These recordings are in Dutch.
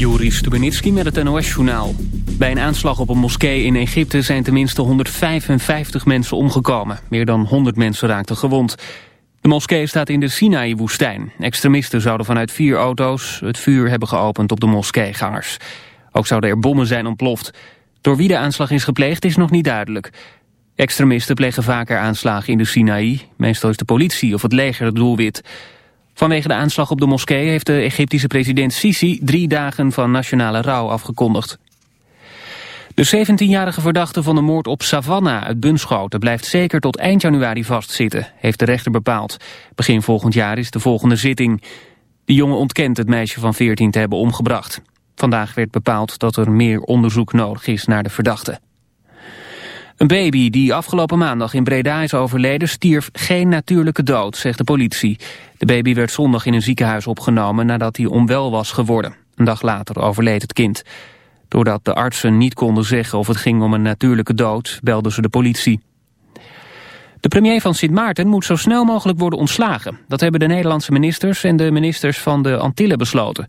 Juri Stubenitski met het NOS-journaal. Bij een aanslag op een moskee in Egypte zijn tenminste 155 mensen omgekomen. Meer dan 100 mensen raakten gewond. De moskee staat in de Sinaï-woestijn. Extremisten zouden vanuit vier auto's het vuur hebben geopend op de moskeegangers. Ook zouden er bommen zijn ontploft. Door wie de aanslag is gepleegd is nog niet duidelijk. Extremisten plegen vaker aanslagen in de Sinaï. Meestal is de politie of het leger het doelwit. Vanwege de aanslag op de moskee heeft de Egyptische president Sisi drie dagen van nationale rouw afgekondigd. De 17-jarige verdachte van de moord op Savannah uit Bunschoten blijft zeker tot eind januari vastzitten, heeft de rechter bepaald. Begin volgend jaar is de volgende zitting. De jongen ontkent het meisje van 14 te hebben omgebracht. Vandaag werd bepaald dat er meer onderzoek nodig is naar de verdachte. Een baby die afgelopen maandag in Breda is overleden stierf geen natuurlijke dood, zegt de politie. De baby werd zondag in een ziekenhuis opgenomen nadat hij onwel was geworden. Een dag later overleed het kind. Doordat de artsen niet konden zeggen of het ging om een natuurlijke dood, belden ze de politie. De premier van Sint Maarten moet zo snel mogelijk worden ontslagen. Dat hebben de Nederlandse ministers en de ministers van de Antillen besloten.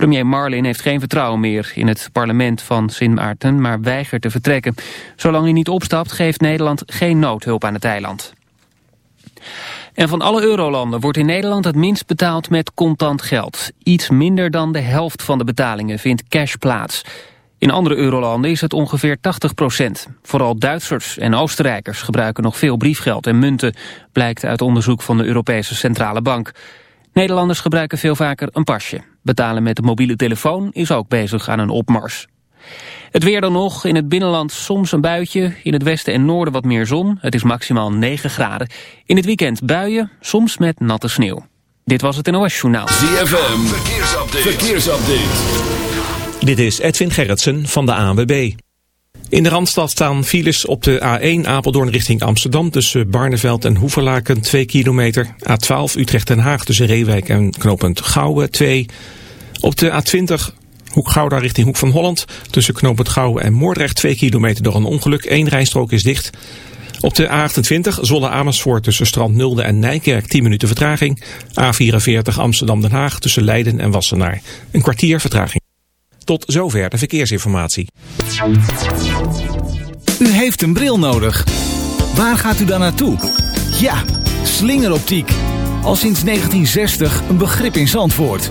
Premier Marlin heeft geen vertrouwen meer in het parlement van Sint Maarten, maar weigert te vertrekken. Zolang hij niet opstapt, geeft Nederland geen noodhulp aan het eiland. En van alle eurolanden wordt in Nederland het minst betaald met contant geld. Iets minder dan de helft van de betalingen vindt cash plaats. In andere eurolanden is het ongeveer 80 procent. Vooral Duitsers en Oostenrijkers gebruiken nog veel briefgeld en munten, blijkt uit onderzoek van de Europese Centrale Bank. Nederlanders gebruiken veel vaker een pasje. Betalen met de mobiele telefoon is ook bezig aan een opmars. Het weer dan nog, in het binnenland soms een buitje, in het westen en noorden wat meer zon. Het is maximaal 9 graden. In het weekend buien, soms met natte sneeuw. Dit was het NOS Journaal. ZFM, verkeersupdate. verkeersupdate. Dit is Edwin Gerritsen van de ANWB. In de Randstad staan files op de A1 Apeldoorn richting Amsterdam... tussen Barneveld en Hoeverlaken 2 kilometer. A12 Utrecht-Den Haag tussen Reewijk en knooppunt Gouwen 2. Op de A20 Hoek Gouda richting Hoek van Holland... tussen knooppunt Gouwen en Moordrecht 2 kilometer door een ongeluk. Eén rijstrook is dicht. Op de A28 Zolle-Amersfoort tussen Strand Nulde en Nijkerk 10 minuten vertraging. A44 Amsterdam-Den Haag tussen Leiden en Wassenaar. Een kwartier vertraging. Tot zover de verkeersinformatie. U heeft een bril nodig. Waar gaat u dan naartoe? Ja, slingeroptiek. Al sinds 1960 een begrip in Zandvoort.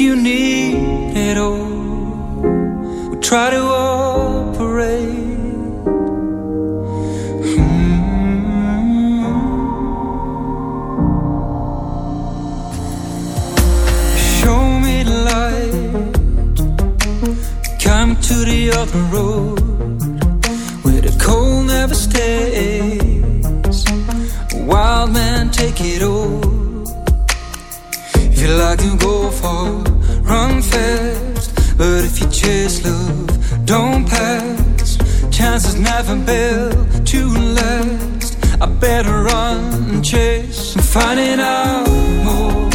You need it all, we'll try to operate. Show me light, come to the other road where the cold never stays. Wild man, take it all. If you like to go far. Chase love, don't pass. Chances never built to last. I better run and chase. I'm finding out more,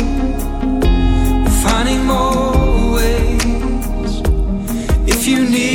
finding more ways. If you need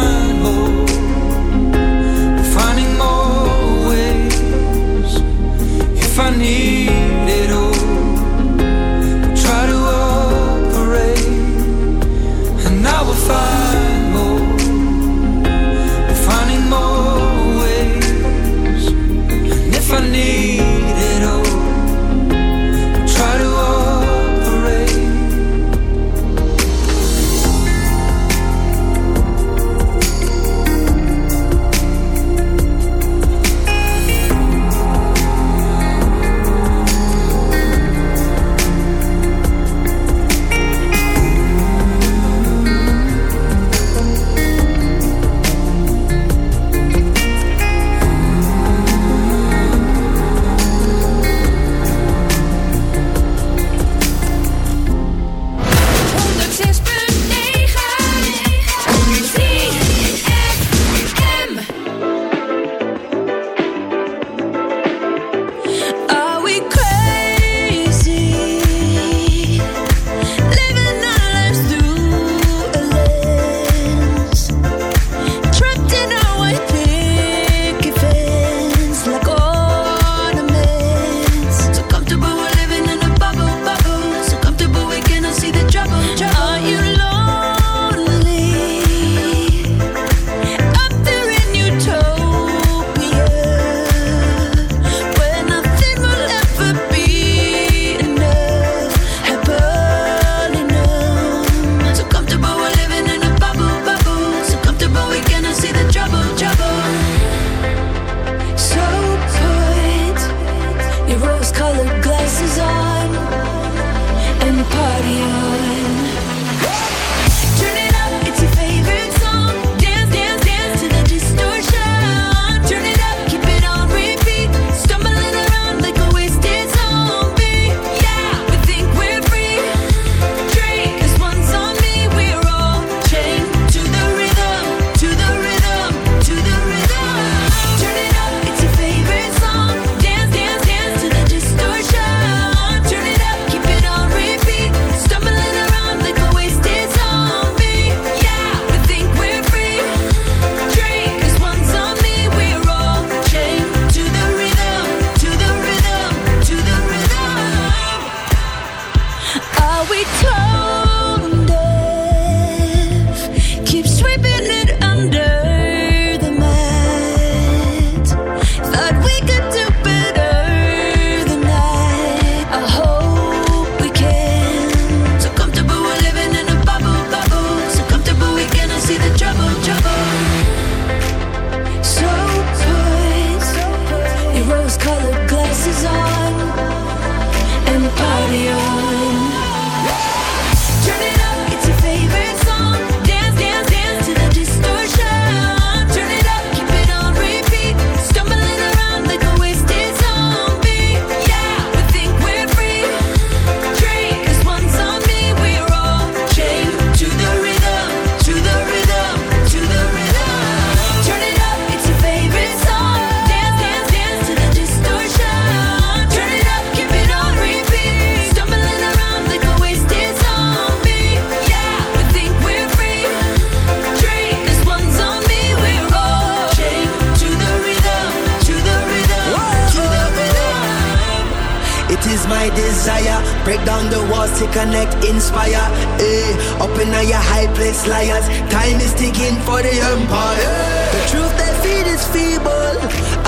empire. The truth they feed is feeble,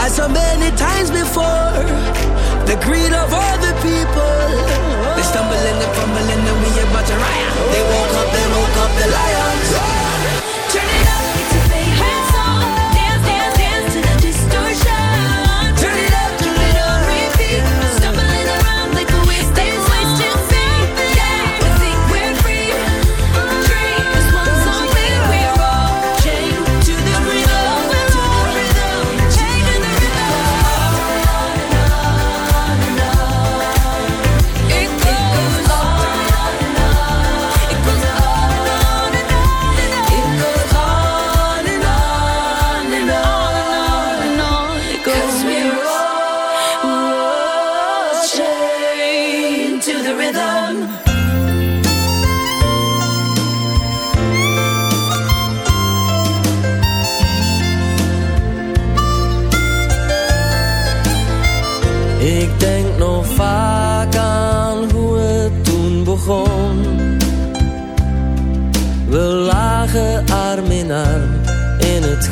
as so many times before. The greed of all the people. They stumble and they fumble and then we about to riot. They woke up, they woke up, the liar.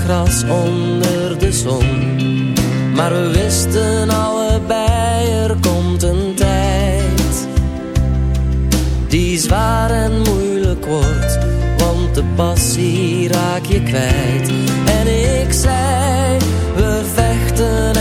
gras onder de zon. Maar we wisten allebei, er komt een tijd die zwaar en moeilijk wordt, want de passie raak je kwijt. En ik zei, we vechten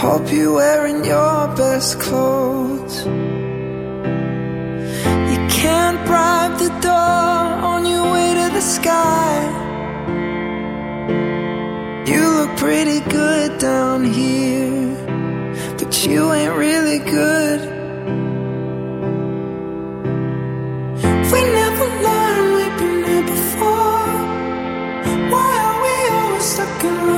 hope you're wearing your best clothes. You can't bribe the door on your way to the sky. You look pretty good down here, but you ain't really good. We never learned we've been here before. Why are we always stuck in?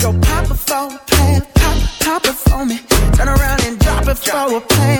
Go pop it for a plan, pop, pop it for me. Turn around and drop it for a plan.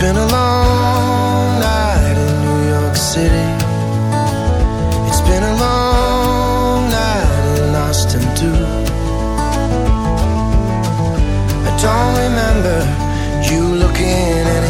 Been a long night in New York City. It's been a long night in Austin too. I don't remember you looking any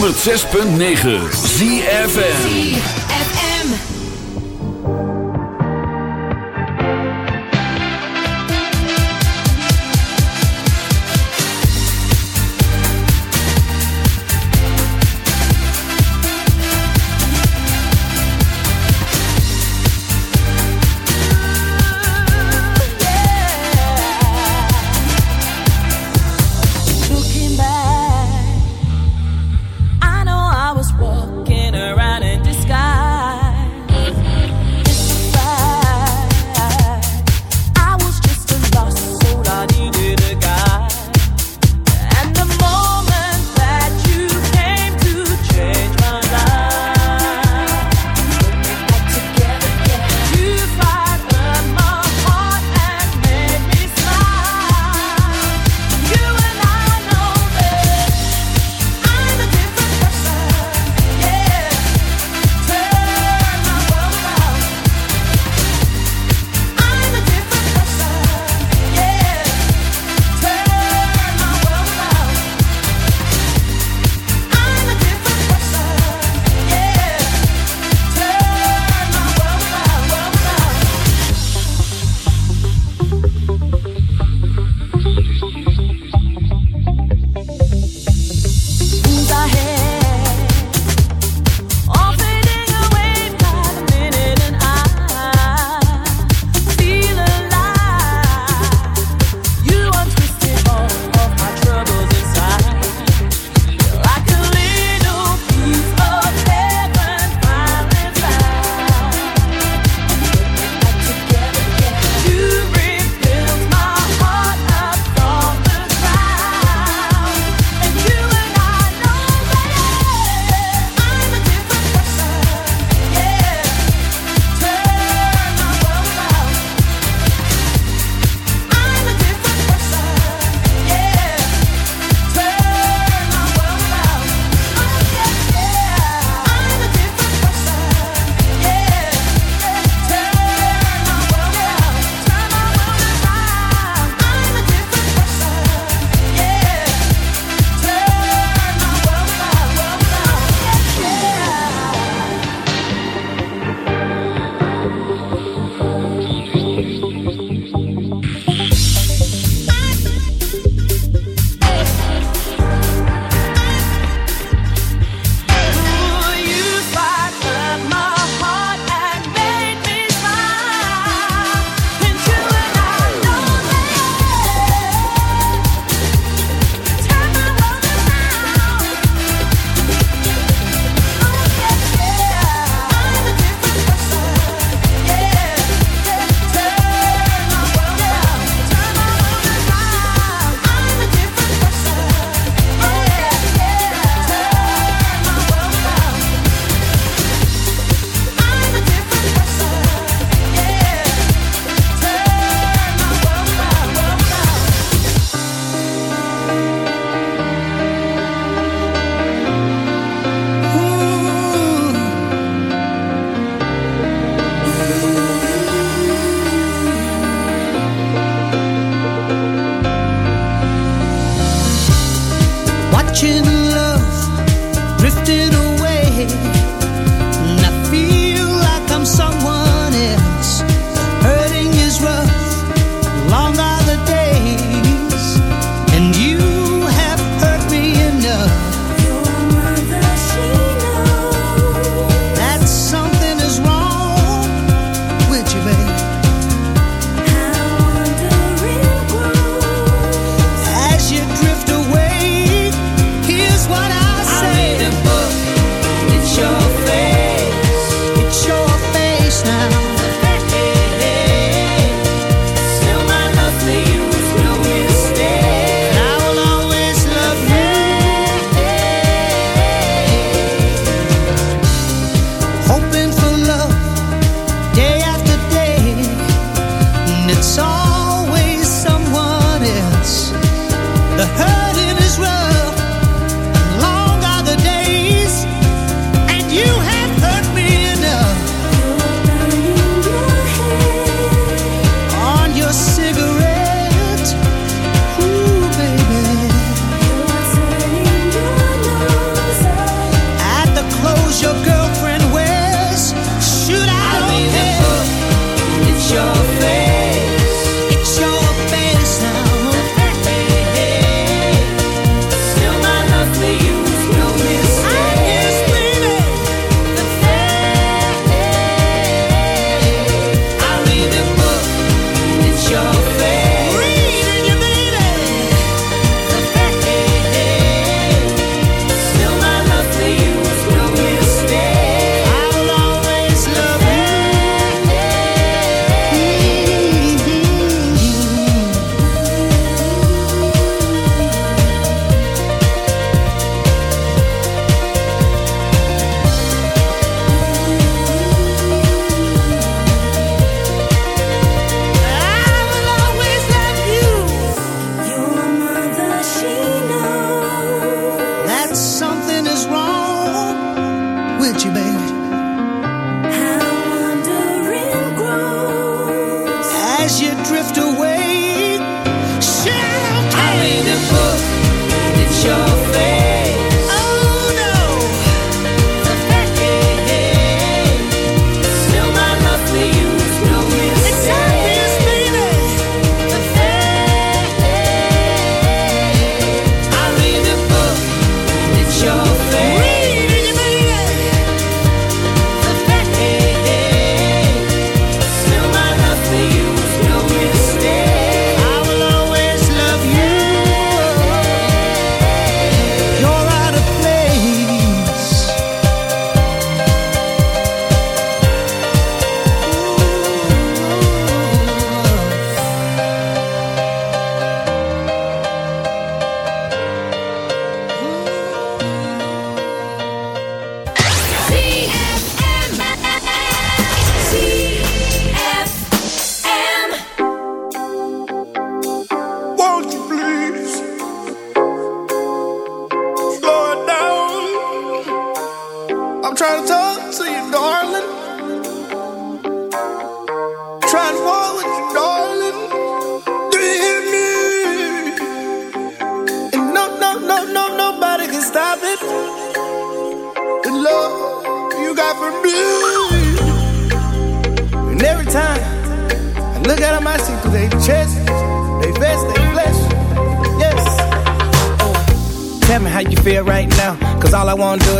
106.9 ZFM.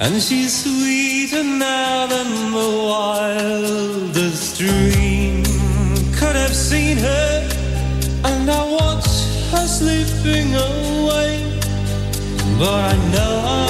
and she's sweeter now than the wildest dream. Could have seen her, and I watch her slipping away. But I know